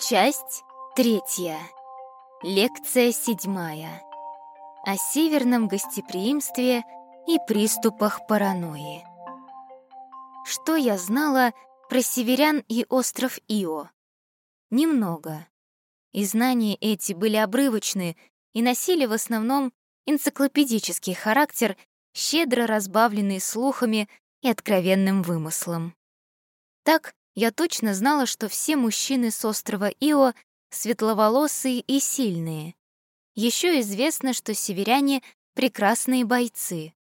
Часть третья. Лекция седьмая. О северном гостеприимстве и приступах паранойи. Что я знала про северян и остров Ио? Немного. И знания эти были обрывочны и носили в основном энциклопедический характер, щедро разбавленный слухами и откровенным вымыслом. Так я точно знала, что все мужчины с острова Ио светловолосые и сильные. Еще известно, что северяне — прекрасные бойцы.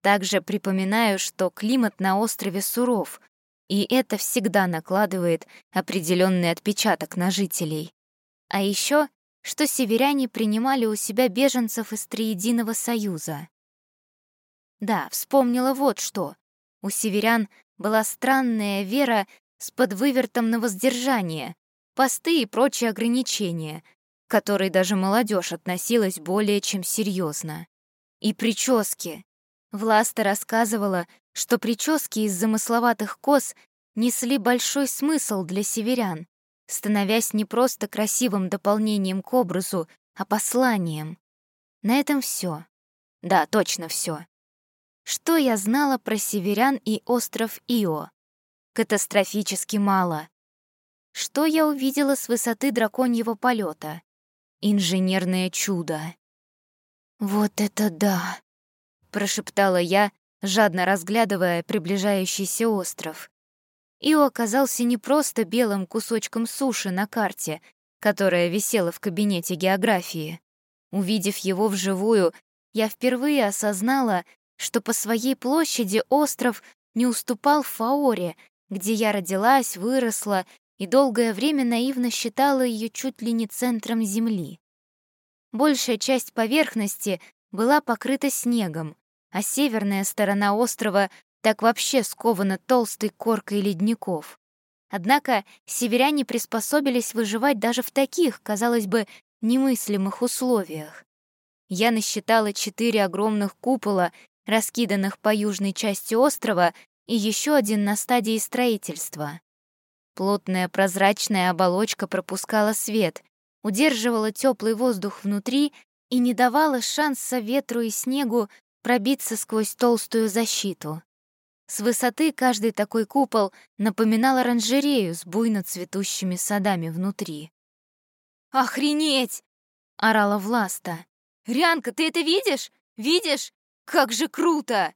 Также припоминаю, что климат на острове суров, и это всегда накладывает определенный отпечаток на жителей. А еще, что северяне принимали у себя беженцев из Триединого Союза. Да, вспомнила вот что. У северян была странная вера с подвывертом на воздержание, посты и прочие ограничения, к которой даже молодежь относилась более чем серьезно. И прически. Власта рассказывала, что прически из замысловатых кос несли большой смысл для северян, становясь не просто красивым дополнением к образу, а посланием. На этом все. Да, точно все. Что я знала про северян и остров Ио? Катастрофически мало. Что я увидела с высоты драконьего полета? Инженерное чудо. «Вот это да!» — прошептала я, жадно разглядывая приближающийся остров. Ио оказался не просто белым кусочком суши на карте, которая висела в кабинете географии. Увидев его вживую, я впервые осознала, что по своей площади остров не уступал Фаоре, где я родилась, выросла и долгое время наивно считала ее чуть ли не центром Земли. Большая часть поверхности была покрыта снегом, а северная сторона острова так вообще скована толстой коркой ледников. Однако северяне приспособились выживать даже в таких, казалось бы, немыслимых условиях. Я насчитала четыре огромных купола, раскиданных по южной части острова, и еще один на стадии строительства. Плотная прозрачная оболочка пропускала свет, удерживала теплый воздух внутри и не давала шанса ветру и снегу пробиться сквозь толстую защиту. С высоты каждый такой купол напоминал оранжерею с буйно цветущими садами внутри. «Охренеть!» — орала Власта. «Рянка, ты это видишь? Видишь? Как же круто!»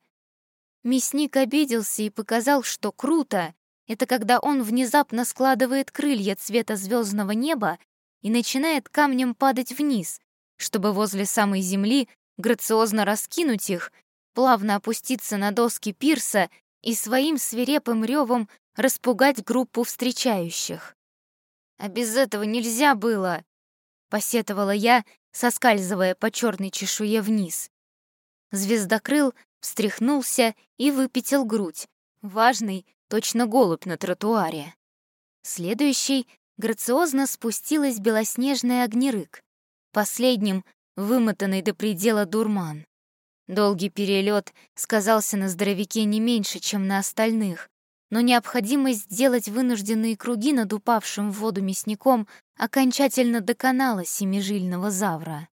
Мясник обиделся и показал, что круто — это когда он внезапно складывает крылья цвета звездного неба и начинает камнем падать вниз, чтобы возле самой земли грациозно раскинуть их, плавно опуститься на доски пирса и своим свирепым ревом распугать группу встречающих. «А без этого нельзя было!» — посетовала я, соскальзывая по черной чешуе вниз. Звездокрыл встряхнулся и выпятил грудь. Важный, точно голубь на тротуаре. Следующий грациозно спустилась белоснежная огнерык. Последним — вымотанный до предела дурман. Долгий перелет сказался на здоровяке не меньше, чем на остальных, но необходимость сделать вынужденные круги над упавшим в воду мясником окончательно доконала семижильного завра.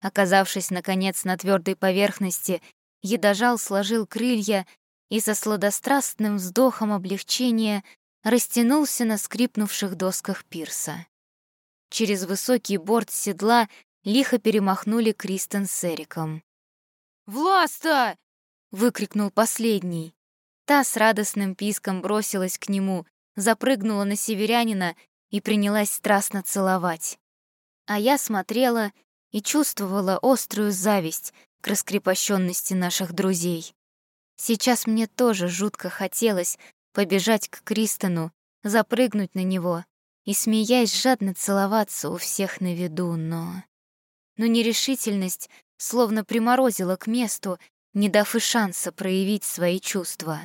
Оказавшись, наконец, на твердой поверхности Едожал сложил крылья и со сладострастным вздохом облегчения растянулся на скрипнувших досках пирса. Через высокий борт седла лихо перемахнули Кристен с Эриком. «Власта!» — выкрикнул последний. Та с радостным писком бросилась к нему, запрыгнула на северянина и принялась страстно целовать. А я смотрела и чувствовала острую зависть к раскрепощенности наших друзей. Сейчас мне тоже жутко хотелось побежать к Кристону, запрыгнуть на него и, смеясь, жадно целоваться у всех на виду, но... Но нерешительность словно приморозила к месту, не дав и шанса проявить свои чувства.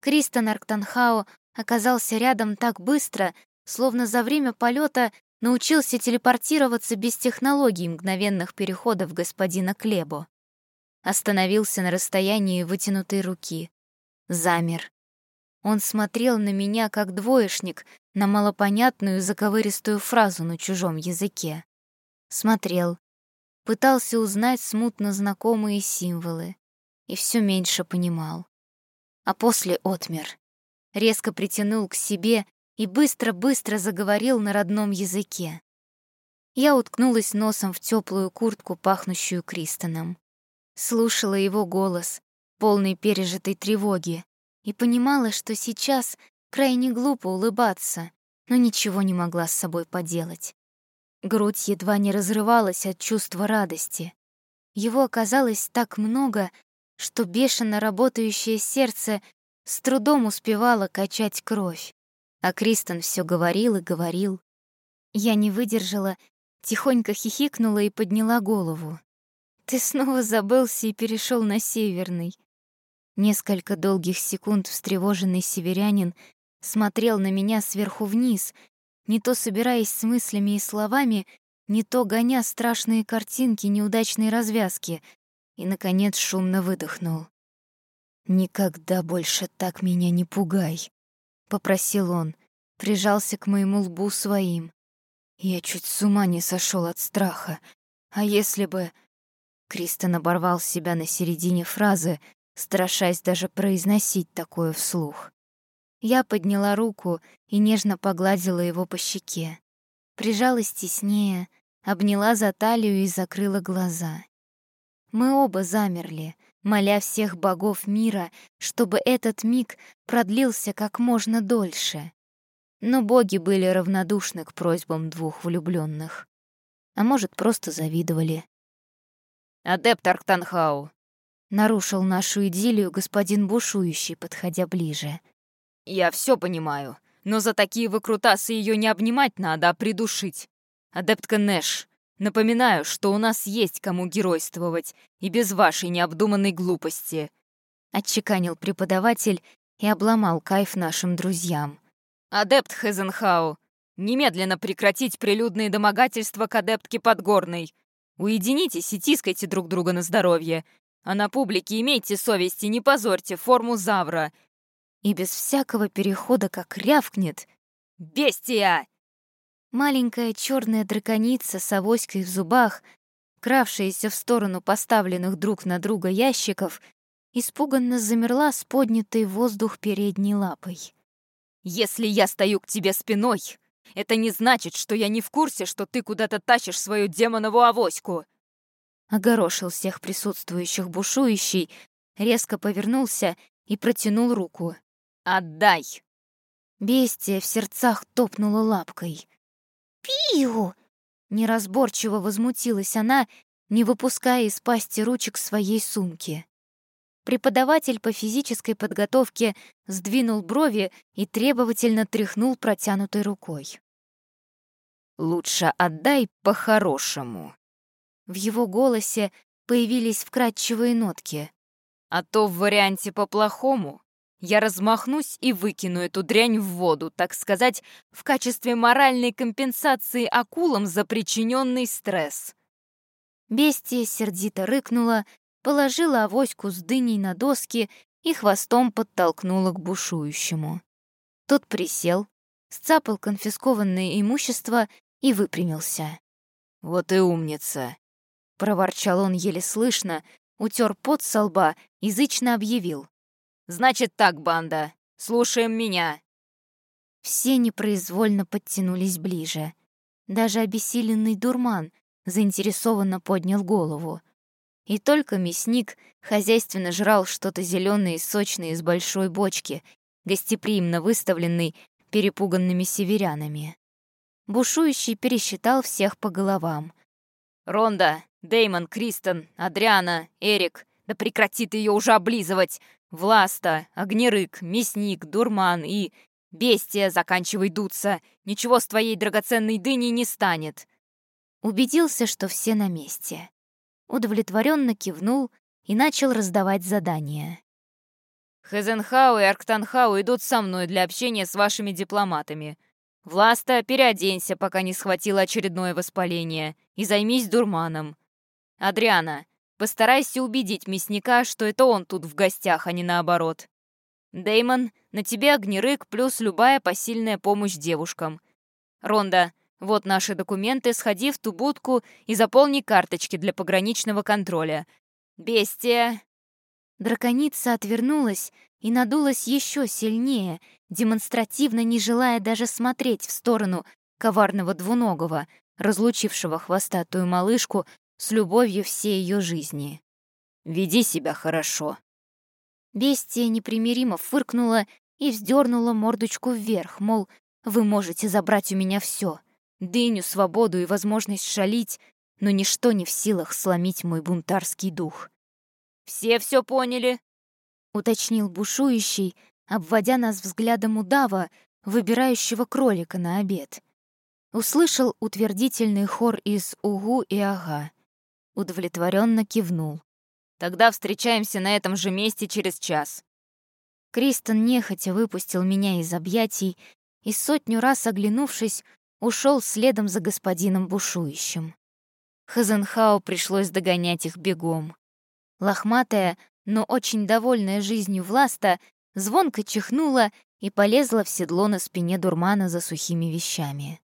Кристон Арктанхау оказался рядом так быстро, словно за время полета научился телепортироваться без технологий мгновенных переходов господина Клебо. Остановился на расстоянии вытянутой руки. Замер. Он смотрел на меня, как двоечник, на малопонятную заковыристую фразу на чужом языке. Смотрел, пытался узнать смутно знакомые символы и все меньше понимал. А после отмер. Резко притянул к себе и быстро-быстро заговорил на родном языке. Я уткнулась носом в теплую куртку, пахнущую Кристоном. Слушала его голос, полный пережитой тревоги, и понимала, что сейчас крайне глупо улыбаться, но ничего не могла с собой поделать. Грудь едва не разрывалась от чувства радости. Его оказалось так много, что бешено работающее сердце с трудом успевало качать кровь. А Кристен все говорил и говорил. Я не выдержала, тихонько хихикнула и подняла голову. «Ты снова забылся и перешел на северный». Несколько долгих секунд встревоженный северянин смотрел на меня сверху вниз, не то собираясь с мыслями и словами, не то гоня страшные картинки неудачной развязки, и, наконец, шумно выдохнул. «Никогда больше так меня не пугай», — попросил он, прижался к моему лбу своим. Я чуть с ума не сошел от страха. А если бы... Кристен оборвал себя на середине фразы, страшась даже произносить такое вслух. Я подняла руку и нежно погладила его по щеке. Прижалась теснее, обняла за талию и закрыла глаза. Мы оба замерли, моля всех богов мира, чтобы этот миг продлился как можно дольше. Но боги были равнодушны к просьбам двух влюбленных, А может, просто завидовали. «Адепт Арктанхау!» Нарушил нашу идиллию господин бушующий, подходя ближе — «Я все понимаю, но за такие выкрутасы ее не обнимать надо, а придушить. Адептка Нэш, напоминаю, что у нас есть кому геройствовать, и без вашей необдуманной глупости», — отчеканил преподаватель и обломал кайф нашим друзьям. «Адепт Хезенхау, немедленно прекратить прилюдные домогательства к адептке Подгорной. Уединитесь и тискайте друг друга на здоровье. А на публике имейте совесть и не позорьте форму Завра и без всякого перехода как рявкнет «Бестия!». Маленькая черная драконица с авоськой в зубах, кравшаяся в сторону поставленных друг на друга ящиков, испуганно замерла с поднятой в воздух передней лапой. «Если я стою к тебе спиной, это не значит, что я не в курсе, что ты куда-то тащишь свою демонову авоську!» Огорошил всех присутствующих бушующий, резко повернулся и протянул руку. «Отдай!» Бестия в сердцах топнула лапкой. «Пиу!» Неразборчиво возмутилась она, не выпуская из пасти ручек своей сумки. Преподаватель по физической подготовке сдвинул брови и требовательно тряхнул протянутой рукой. «Лучше отдай по-хорошему». В его голосе появились вкрадчивые нотки. «А то в варианте по-плохому я размахнусь и выкину эту дрянь в воду, так сказать, в качестве моральной компенсации акулам за причиненный стресс. Бестия сердито рыкнула, положила авоську с дыней на доски и хвостом подтолкнула к бушующему. Тот присел, сцапал конфискованное имущество и выпрямился. «Вот и умница!» — проворчал он еле слышно, утер пот со лба, язычно объявил. Значит так, банда, слушаем меня». Все непроизвольно подтянулись ближе. Даже обессиленный дурман заинтересованно поднял голову. И только мясник хозяйственно жрал что-то зеленое и сочное из большой бочки, гостеприимно выставленной перепуганными северянами. Бушующий пересчитал всех по головам. «Ронда, Деймон, Кристен, Адриана, Эрик, да прекрати ты ее уже облизывать! Власта, Огнерык, Мясник, Дурман и... Бестия, заканчивай дуться! Ничего с твоей драгоценной дыней не станет!» Убедился, что все на месте. Удовлетворенно кивнул и начал раздавать задания. «Хезенхау и Арктанхау идут со мной для общения с вашими дипломатами. Власта, переоденься, пока не схватила очередное воспаление, и займись дурманом. Адриана, Постарайся убедить мясника, что это он тут в гостях, а не наоборот. Деймон, на тебе огнерык плюс любая посильная помощь девушкам. Ронда, вот наши документы, сходи в ту будку и заполни карточки для пограничного контроля. Бестия!» Драконица отвернулась и надулась еще сильнее, демонстративно не желая даже смотреть в сторону коварного двуногого, разлучившего хвостатую малышку с любовью всей ее жизни. «Веди себя хорошо». Бестия непримиримо фыркнула и вздернула мордочку вверх, мол, вы можете забрать у меня все, дыню, свободу и возможность шалить, но ничто не в силах сломить мой бунтарский дух. «Все все поняли?» — уточнил бушующий, обводя нас взглядом удава, выбирающего кролика на обед. Услышал утвердительный хор из «Угу» и «Ага». Удовлетворенно кивнул. «Тогда встречаемся на этом же месте через час». Кристен нехотя выпустил меня из объятий и, сотню раз оглянувшись, ушел следом за господином бушующим. Хазенхау пришлось догонять их бегом. Лохматая, но очень довольная жизнью Власта, звонко чихнула и полезла в седло на спине дурмана за сухими вещами.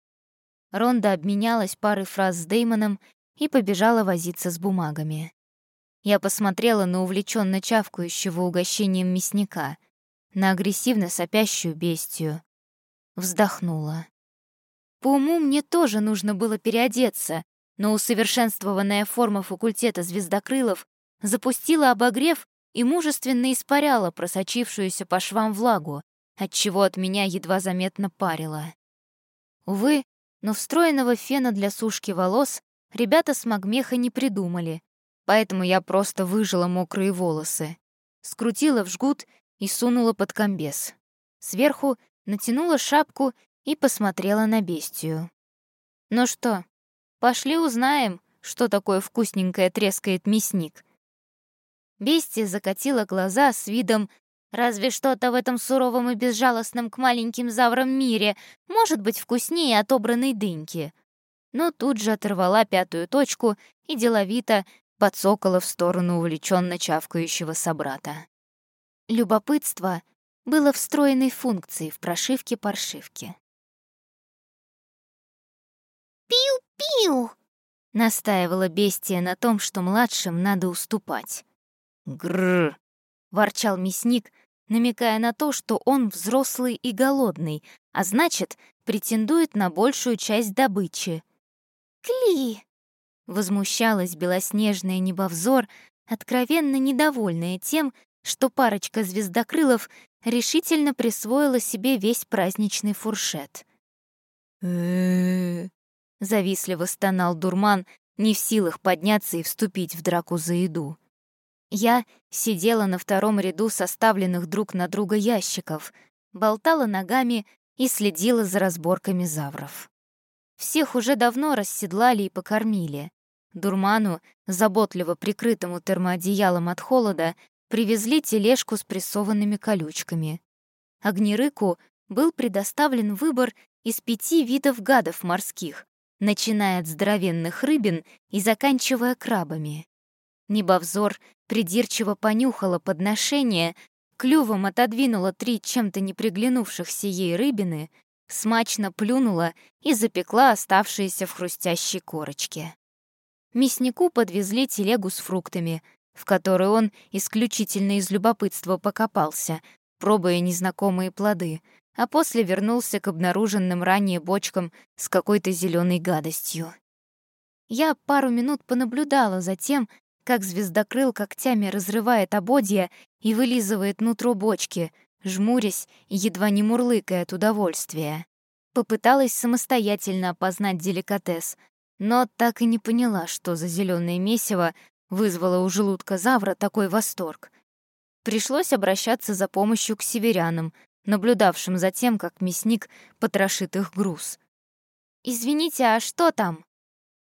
Ронда обменялась парой фраз с Деймоном и побежала возиться с бумагами. Я посмотрела на увлеченно чавкающего угощением мясника, на агрессивно сопящую бестию, Вздохнула. По уму мне тоже нужно было переодеться, но усовершенствованная форма факультета звездокрылов запустила обогрев и мужественно испаряла просочившуюся по швам влагу, отчего от меня едва заметно парило. Увы, но встроенного фена для сушки волос ребята с Магмеха не придумали, поэтому я просто выжила мокрые волосы, скрутила в жгут и сунула под комбез. Сверху натянула шапку и посмотрела на бестию. «Ну что, пошли узнаем, что такое вкусненькое трескает мясник». Бестия закатила глаза с видом «Разве что-то в этом суровом и безжалостном к маленьким заврам мире может быть вкуснее отобранной дыньки?» Но тут же оторвала пятую точку и деловито подсокола в сторону увлеченно чавкающего собрата. Любопытство было встроенной функцией в прошивке паршивки. «Пиу-пиу!» — настаивала бестия на том, что младшим надо уступать. «Грррр!» — ворчал мясник, намекая на то, что он взрослый и голодный, а значит, претендует на большую часть добычи. «Кли!» — возмущалась белоснежная небовзор, откровенно недовольная тем, что парочка звездокрылов решительно присвоила себе весь праздничный фуршет. завистливо стонал дурман, не в силах подняться и вступить в драку за еду. Я сидела на втором ряду составленных друг на друга ящиков, болтала ногами и следила за разборками завров. Всех уже давно расседлали и покормили. Дурману, заботливо прикрытому термоодеялом от холода, привезли тележку с прессованными колючками. Огнерыку был предоставлен выбор из пяти видов гадов морских, начиная от здоровенных рыбин и заканчивая крабами. Небовзор придирчиво понюхала подношение, клювом отодвинула три чем-то не приглянувшихся ей рыбины, смачно плюнула и запекла оставшиеся в хрустящей корочке. Мяснику подвезли телегу с фруктами, в которой он исключительно из любопытства покопался, пробуя незнакомые плоды, а после вернулся к обнаруженным ранее бочкам с какой-то зеленой гадостью. Я пару минут понаблюдала за тем, как звездокрыл когтями разрывает ободья и вылизывает нутро бочки, жмурясь едва не мурлыкая от удовольствия. Попыталась самостоятельно опознать деликатес, но так и не поняла, что за зеленое месиво вызвало у желудка Завра такой восторг. Пришлось обращаться за помощью к северянам, наблюдавшим за тем, как мясник потрошит их груз. «Извините, а что там?»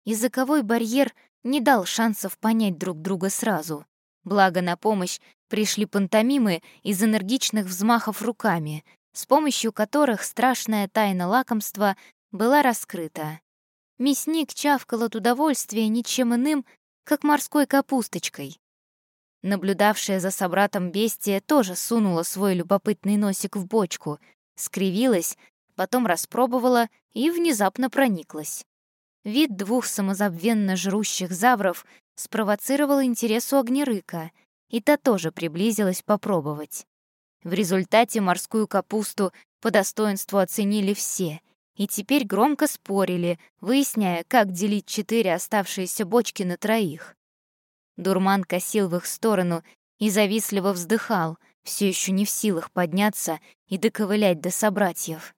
Языковой барьер не дал шансов понять друг друга сразу. Благо на помощь пришли пантомимы из энергичных взмахов руками, с помощью которых страшная тайна лакомства была раскрыта. Мясник чавкал от удовольствия ничем иным, как морской капусточкой. Наблюдавшая за собратом бестия тоже сунула свой любопытный носик в бочку, скривилась, потом распробовала и внезапно прониклась. Вид двух самозабвенно жрущих завров спровоцировал интерес у огнерыка, и та тоже приблизилась попробовать. В результате морскую капусту по достоинству оценили все, и теперь громко спорили, выясняя, как делить четыре оставшиеся бочки на троих. Дурман косил в их сторону и завистливо вздыхал, все еще не в силах подняться и доковылять до собратьев.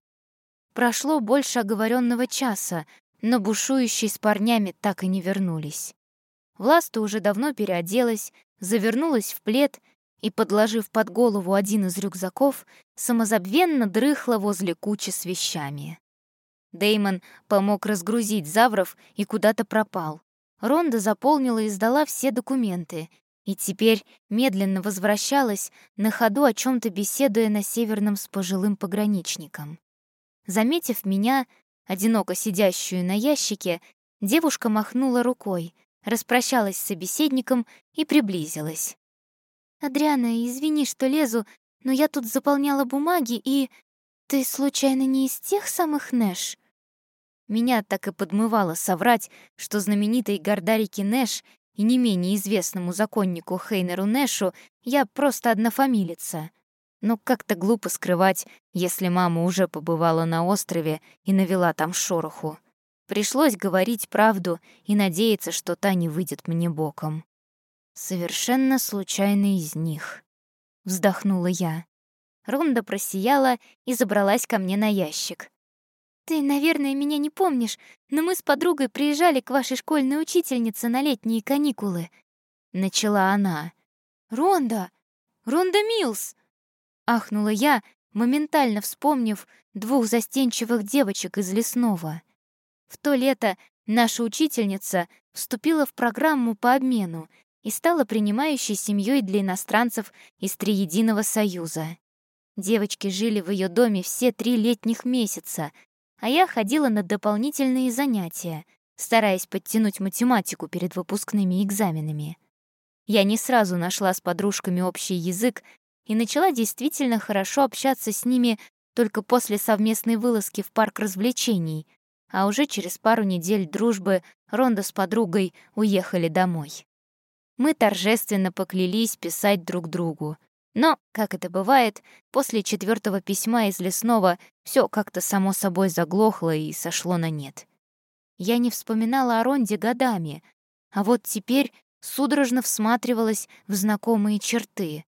Прошло больше оговоренного часа, но бушующие с парнями так и не вернулись. Власта уже давно переоделась, завернулась в плед и, подложив под голову один из рюкзаков, самозабвенно дрыхла возле кучи с вещами. Деймон помог разгрузить завров и куда-то пропал. Ронда заполнила и сдала все документы, и теперь медленно возвращалась, на ходу о чем то беседуя на Северном с пожилым пограничником. Заметив меня, одиноко сидящую на ящике, девушка махнула рукой, распрощалась с собеседником и приблизилась. «Адриана, извини, что лезу, но я тут заполняла бумаги и... Ты, случайно, не из тех самых Нэш?» Меня так и подмывало соврать, что знаменитой Гордарике Нэш и не менее известному законнику Хейнеру Нэшу я просто однофамилица. Но как-то глупо скрывать, если мама уже побывала на острове и навела там шороху. Пришлось говорить правду и надеяться, что та не выйдет мне боком. Совершенно случайно из них. Вздохнула я. Ронда просияла и забралась ко мне на ящик. «Ты, наверное, меня не помнишь, но мы с подругой приезжали к вашей школьной учительнице на летние каникулы». Начала она. «Ронда! Ронда Милс!» Ахнула я, моментально вспомнив двух застенчивых девочек из лесного. В то лето наша учительница вступила в программу по обмену и стала принимающей семьей для иностранцев из Триединого Союза. Девочки жили в ее доме все три летних месяца, а я ходила на дополнительные занятия, стараясь подтянуть математику перед выпускными экзаменами. Я не сразу нашла с подружками общий язык и начала действительно хорошо общаться с ними только после совместной вылазки в парк развлечений, а уже через пару недель дружбы Ронда с подругой уехали домой. Мы торжественно поклялись писать друг другу, но, как это бывает, после четвертого письма из лесного все как-то само собой заглохло и сошло на нет. Я не вспоминала о Ронде годами, а вот теперь судорожно всматривалась в знакомые черты,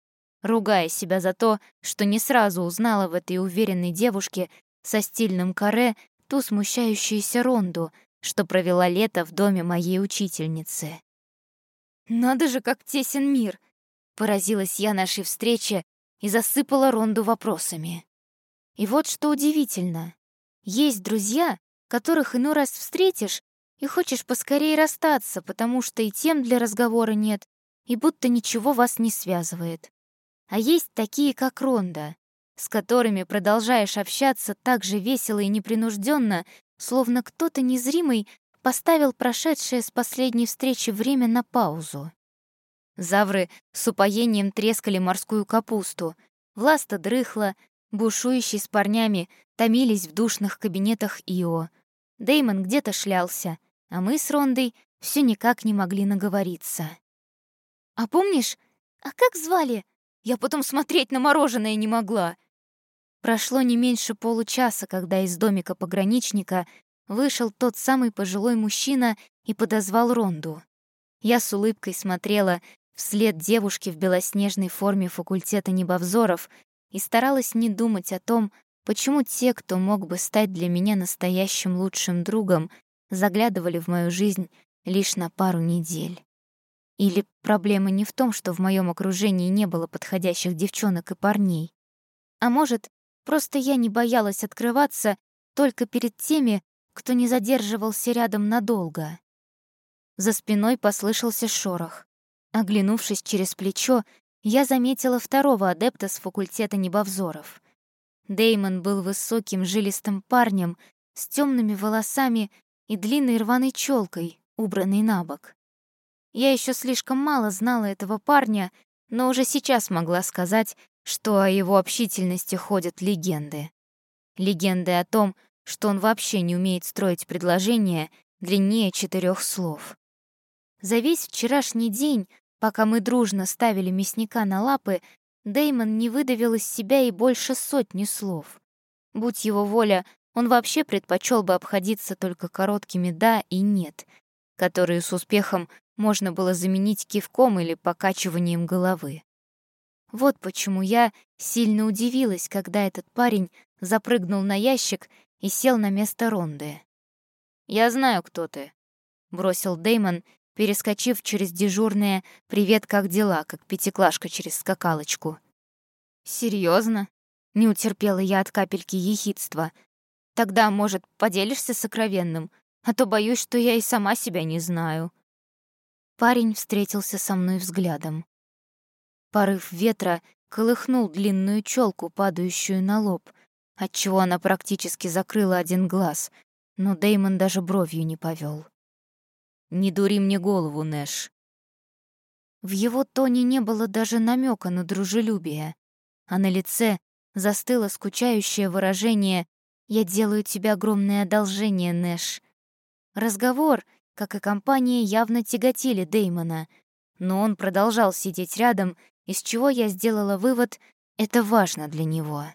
ругая себя за то, что не сразу узнала в этой уверенной девушке со стильным каре ту смущающуюся Ронду, что провела лето в доме моей учительницы. «Надо же, как тесен мир!» Поразилась я нашей встрече и засыпала Ронду вопросами. И вот что удивительно. Есть друзья, которых иной раз встретишь и хочешь поскорее расстаться, потому что и тем для разговора нет, и будто ничего вас не связывает. А есть такие, как Ронда, с которыми продолжаешь общаться так же весело и непринужденно, словно кто-то незримый поставил прошедшее с последней встречи время на паузу. Завры с упоением трескали морскую капусту. Власта дрыхла, бушующие с парнями томились в душных кабинетах Ио. Деймон где-то шлялся, а мы с Рондой все никак не могли наговориться. «А помнишь, а как звали? Я потом смотреть на мороженое не могла!» Прошло не меньше получаса, когда из домика пограничника вышел тот самый пожилой мужчина и подозвал Ронду. Я с улыбкой смотрела вслед девушки в белоснежной форме факультета небовзоров и старалась не думать о том, почему те, кто мог бы стать для меня настоящим лучшим другом, заглядывали в мою жизнь лишь на пару недель. Или проблема не в том, что в моем окружении не было подходящих девчонок и парней. А может, просто я не боялась открываться только перед теми, кто не задерживался рядом надолго. За спиной послышался шорох. Оглянувшись через плечо, я заметила второго адепта с факультета небовзоров. Деймон был высоким жилистым парнем с темными волосами и длинной рваной челкой, убранной на бок. Я еще слишком мало знала этого парня, но уже сейчас могла сказать, что о его общительности ходят легенды. Легенды о том, что он вообще не умеет строить предложения длиннее четырех слов. За весь вчерашний день, пока мы дружно ставили мясника на лапы, Деймон не выдавил из себя и больше сотни слов. Будь его воля, он вообще предпочел бы обходиться только короткими «да» и «нет», которые с успехом можно было заменить кивком или покачиванием головы. Вот почему я сильно удивилась, когда этот парень запрыгнул на ящик и сел на место Ронды. «Я знаю, кто ты», — бросил Деймон, перескочив через дежурное «Привет, как дела?», как пятиклашка через скакалочку. Серьезно? Не утерпела я от капельки ехидства — Тогда, может, поделишься сокровенным, а то боюсь, что я и сама себя не знаю». Парень встретился со мной взглядом. Порыв ветра колыхнул длинную челку, падающую на лоб, отчего она практически закрыла один глаз, но Деймон даже бровью не повел. «Не дури мне голову, Нэш». В его тоне не было даже намека на дружелюбие, а на лице застыло скучающее выражение я делаю тебе огромное одолжение, Нэш. Разговор, как и компания, явно тяготили Деймона, но он продолжал сидеть рядом, из чего я сделала вывод — это важно для него.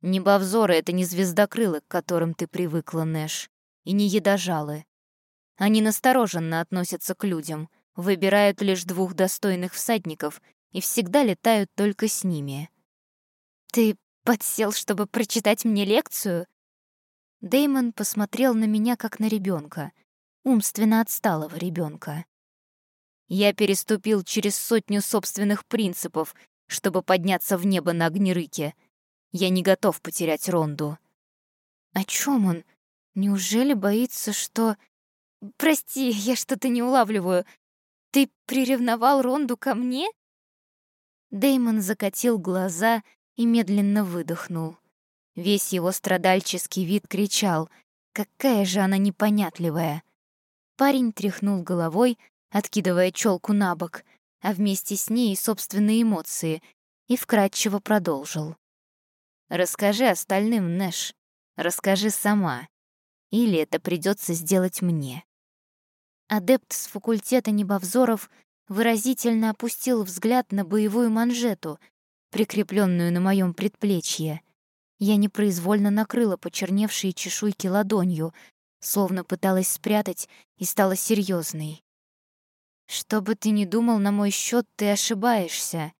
Небовзоры — это не звездокрылы, к которым ты привыкла, Нэш, и не едожалы. Они настороженно относятся к людям, выбирают лишь двух достойных всадников и всегда летают только с ними. Ты Подсел, чтобы прочитать мне лекцию? Деймон посмотрел на меня как на ребенка, умственно отсталого ребенка. Я переступил через сотню собственных принципов, чтобы подняться в небо на огнерыке. Я не готов потерять Ронду. О чем он? Неужели боится, что... Прости, я что-то не улавливаю. Ты приревновал Ронду ко мне? Деймон закатил глаза и медленно выдохнул. Весь его страдальческий вид кричал «Какая же она непонятливая!» Парень тряхнул головой, откидывая челку на бок, а вместе с ней и собственные эмоции, и вкратчиво продолжил. «Расскажи остальным, Нэш. Расскажи сама. Или это придется сделать мне». Адепт с факультета небовзоров выразительно опустил взгляд на боевую манжету, прикрепленную на моем предплечье. Я непроизвольно накрыла почерневшие чешуйки ладонью, словно пыталась спрятать и стала серьезной. «Что бы ты ни думал на мой счет, ты ошибаешься».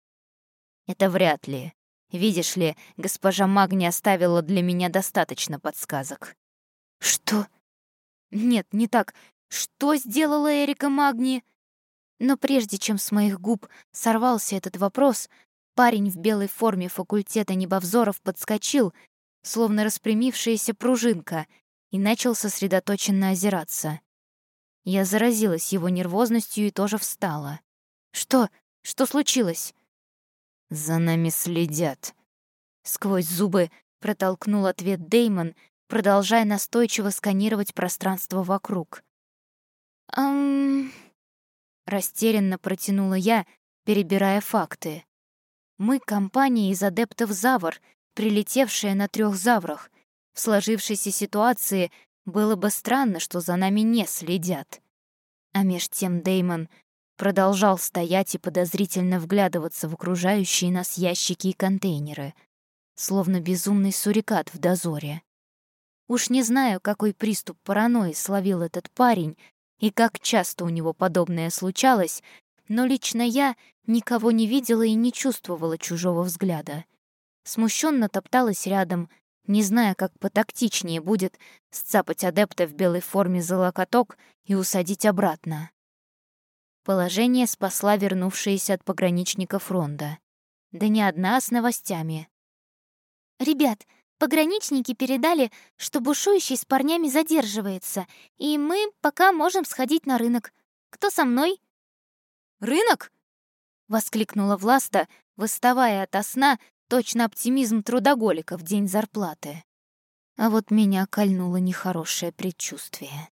«Это вряд ли. Видишь ли, госпожа Магни оставила для меня достаточно подсказок». «Что?» «Нет, не так. Что сделала Эрика Магни?» Но прежде чем с моих губ сорвался этот вопрос, Парень в белой форме факультета небовзоров подскочил, словно распрямившаяся пружинка, и начал сосредоточенно озираться. Я заразилась его нервозностью и тоже встала. «Что? Что случилось?» «За нами следят». Сквозь зубы протолкнул ответ Деймон, продолжая настойчиво сканировать пространство вокруг. «Ам...» Растерянно протянула я, перебирая факты. Мы — компания из адептов Завр, прилетевшая на трех Заврах. В сложившейся ситуации было бы странно, что за нами не следят. А меж тем Деймон продолжал стоять и подозрительно вглядываться в окружающие нас ящики и контейнеры, словно безумный сурикат в дозоре. Уж не знаю, какой приступ паранойи словил этот парень и как часто у него подобное случалось, но лично я никого не видела и не чувствовала чужого взгляда. Смущенно топталась рядом, не зная, как потактичнее будет сцапать адепта в белой форме за локоток и усадить обратно. Положение спасла вернувшаяся от пограничников Ронда. Да не одна с новостями. «Ребят, пограничники передали, что бушующий с парнями задерживается, и мы пока можем сходить на рынок. Кто со мной?» Рынок?» — воскликнула Власта, выставая ото сна точно оптимизм трудоголика в день зарплаты. А вот меня кольнуло нехорошее предчувствие.